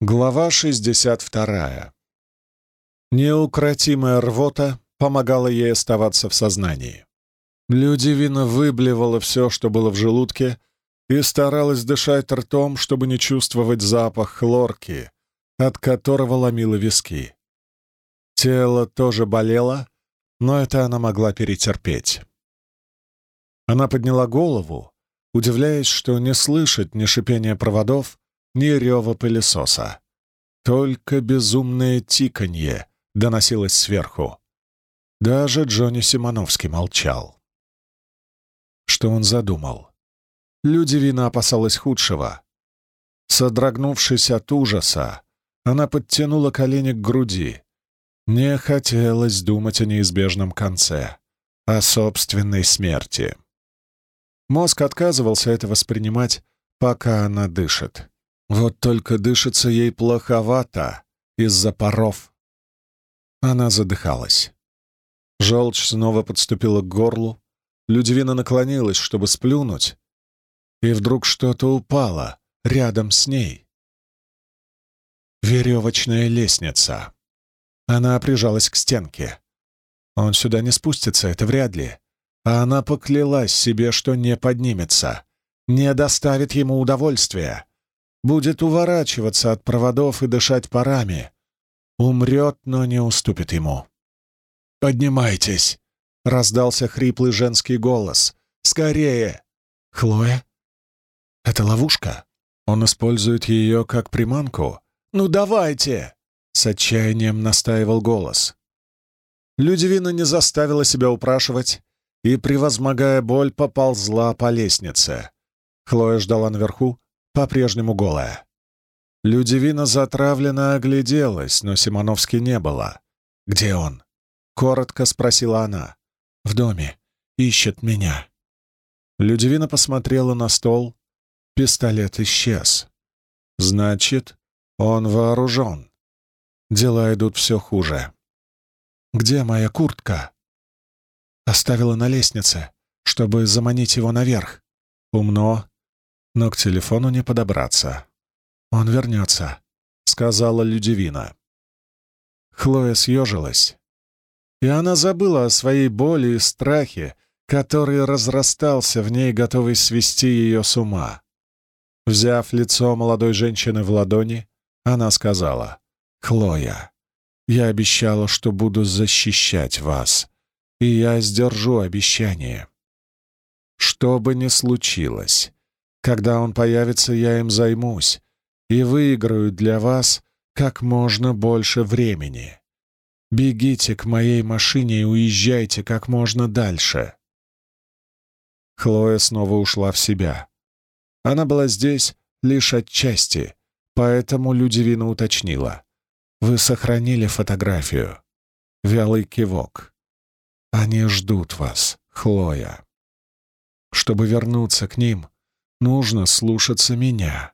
Глава 62. Неукротимая рвота помогала ей оставаться в сознании. Людивина выблевала все, что было в желудке, и старалась дышать ртом, чтобы не чувствовать запах хлорки, от которого ломило виски. Тело тоже болело, но это она могла перетерпеть. Она подняла голову, удивляясь, что не слышит ни шипения проводов, ни рева пылесоса. Только безумное тиканье доносилось сверху. Даже Джонни Симоновский молчал. Что он задумал? Людивина опасалась худшего. Содрогнувшись от ужаса, она подтянула колени к груди. Не хотелось думать о неизбежном конце, о собственной смерти. Мозг отказывался это воспринимать, пока она дышит. Вот только дышится ей плоховато из-за паров. Она задыхалась. Желчь снова подступила к горлу. Людвина наклонилась, чтобы сплюнуть, и вдруг что-то упало рядом с ней. Веревочная лестница. Она прижалась к стенке. Он сюда не спустится, это вряд ли. А она поклялась себе, что не поднимется, не доставит ему удовольствия будет уворачиваться от проводов и дышать парами. Умрет, но не уступит ему. «Поднимайтесь!» — раздался хриплый женский голос. «Скорее!» «Хлоя?» «Это ловушка?» Он использует ее как приманку. «Ну давайте!» — с отчаянием настаивал голос. Людивина не заставила себя упрашивать и, превозмогая боль, поползла по лестнице. Хлоя ждала наверху, по-прежнему голая. Людивина затравленно огляделась, но Симоновски не было. «Где он?» — коротко спросила она. «В доме. Ищет меня». Людивина посмотрела на стол. Пистолет исчез. «Значит, он вооружен. Дела идут все хуже». «Где моя куртка?» Оставила на лестнице, чтобы заманить его наверх. Умно, но к телефону не подобраться. «Он вернется», — сказала Людивина. Хлоя съежилась, и она забыла о своей боли и страхе, который разрастался в ней, готовый свести ее с ума. Взяв лицо молодой женщины в ладони, она сказала, «Хлоя, я обещала, что буду защищать вас, и я сдержу обещание. Что бы ни случилось, когда он появится, я им займусь и выиграю для вас как можно больше времени. Бегите к моей машине и уезжайте как можно дальше». Хлоя снова ушла в себя. Она была здесь лишь отчасти, поэтому Людивина уточнила. «Вы сохранили фотографию?» Вялый кивок. «Они ждут вас, Хлоя. Чтобы вернуться к ним, Нужно слушаться меня.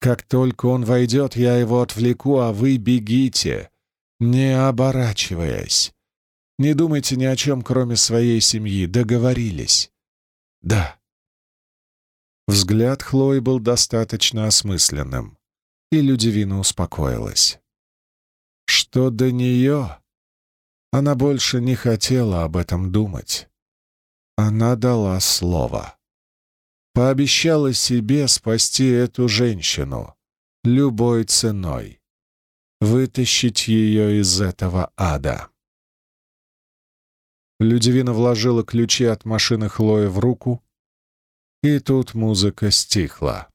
Как только он войдет, я его отвлеку, а вы бегите, не оборачиваясь. Не думайте ни о чем, кроме своей семьи. Договорились? Да. Взгляд Хлои был достаточно осмысленным, и Людивина успокоилась. Что до нее? Она больше не хотела об этом думать. Она дала слово пообещала себе спасти эту женщину любой ценой, вытащить ее из этого ада. Людивина вложила ключи от машины Хлои в руку, и тут музыка стихла.